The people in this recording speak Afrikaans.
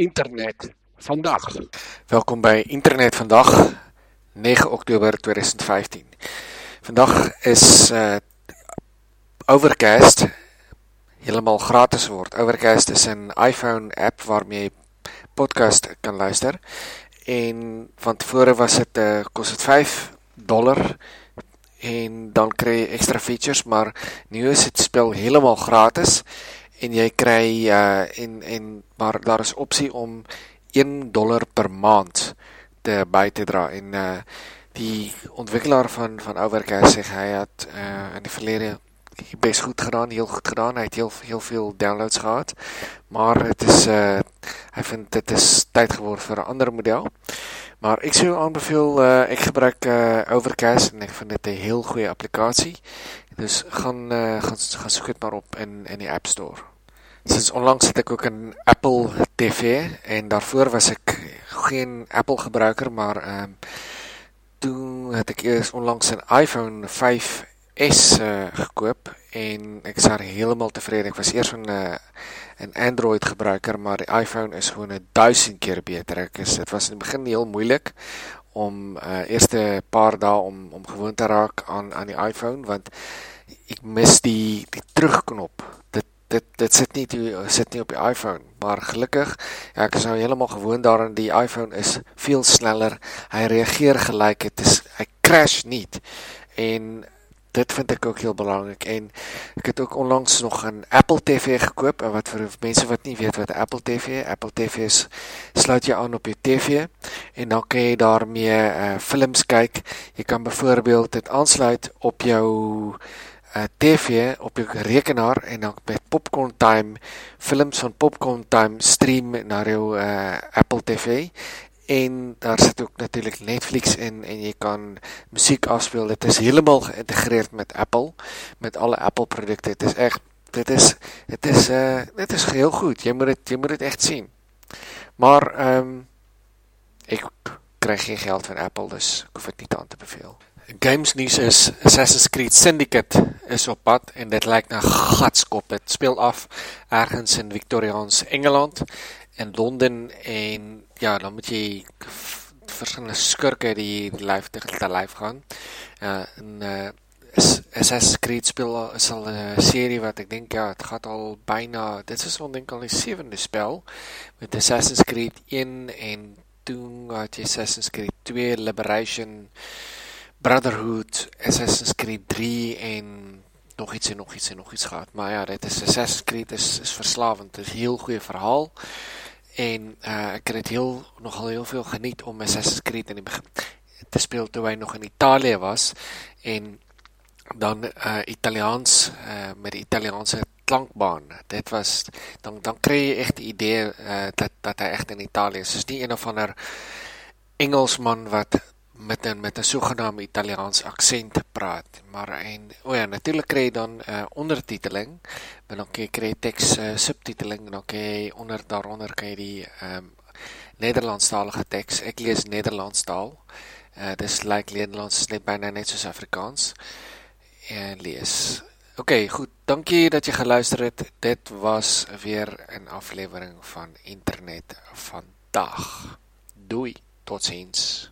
Internet vandag. Welkom by Internet vandag 9 Oktober 2015. Vandag is uh Overcast heeltemal gratis word. Overcast is 'n iPhone app waarmee jy podcast kan luister. En van tevore was dit uh kos dit 5 dollar en dan kry jy ekstra features, maar nou is dit spel heeltemal gratis en jy kry uh en en maar daar is opsie om 1 dollar per maand te by te dra en uh die ontwikkelaar van van Overcast sê hy het uh in die verlede bes goed gedaan, heel goed gedaan. Hy het heel heel veel downloads gehad. Maar dit is uh hy vind dit is tyd geword vir 'n ander model. Maar ek sou aanbeveel uh ek gebruik Overcast en ek vind dit 'n heel goeie applikasie. Dus gaan uh gaan gaan soek maar op in in die App Store. Sins onlangs het ek ook 'n Apple TV en daarvoor was ek geen Apple gebruiker, maar ehm um, toe het ek eers onlangs 'n iPhone 5S uh, gekoop en ek is daar heeltemal tevrede. Ek was eers 'n uh, 'n Android gebruiker, maar die iPhone is gewoon 'n duisend keer beter. Ek is dit was in die begin heel moeilik om uh eerste paar dae om om gewoon te raak aan aan die iPhone want ek mis die die terugknop. Dit dit dit sit nie toe sit nie op die iPhone, maar gelukkig ek is nou heeltemal gewoond daaraan die iPhone is veel sneller. Hy reageer gelyk, dit is hy crash nie. En dit vind ek ook heel belangrik en ek het ook onlangs nog 'n Apple TV gekoop en wat vir mense wat nie weet wat Apple TV, Apple TV is sluit jy aan op jou TV en dan kan jy daarmee uh, films kyk. Jy kan byvoorbeeld dit aansluit op jou uh, TV op jou rekenaar en dan met Popcorn Time films van Popcorn Time stream na jou uh, Apple TV en daar sit ook natuurlik Netflix in en jy kan musiek afspeel. Dit is heeltemal geïntegreer met Apple, met alle Apple produkte. Dit is reg dit is dit is uh is heel goed. Jy moet dit jy moet dit echt sien. Maar ehm ek kry geen geld van Apple dus ek hoef dit nie aan te beveel. Games nuus is Assassin's Creed Syndicate is op pad en dit lyk na gatskop. Dit speel af ergens in Victoriaans Engeland in Londen en ja, dan moet jy verskillende skurke die lyf te lyf gaan. Uh en uh Assassin's Creed speel is al 'n serie wat ek dink ja, dit gaan al byna dit is wel dink al die sewende spel met Assassin's Creed 1 en toe wat jy Assassin's Creed 2 Liberation Brotherhood, Assassin's Creed 3 en nog iets en nog iets en nog iets gehad. Maar ja, dit is Assassin's Creed is is verslawend. Dit is 'n heel goeie verhaal. En uh ek het dit heel nogal heel veel geniet om Assassin's Creed in die begin te speel toe hy nog in Italië was en dan uh Italiaans uh met die Italiaanse klankbaan. Dit was dan dan kry jy echt die idee uh dat dat hy echt in Italië is. Dis nie een of ander Engelsman wat met 'n met 'n sogenaamde Italiaans aksent praat. Maar en o ja, natuurlik kry jy dan 'n uh, ondertiteling, maar dan kry jy teks uh, subtiteling en dan kry jy onder daaronder kry jy die ehm um, Nederlandstalige teks. Ek lees Nederlandstaal. Uh dis lyk like Nederlands net byna net soos Afrikaans. En lees. OK, goed. Dankie dat jy geluister het. Dit was weer 'n aflewering van Internet vandag. Doei. Totsiens.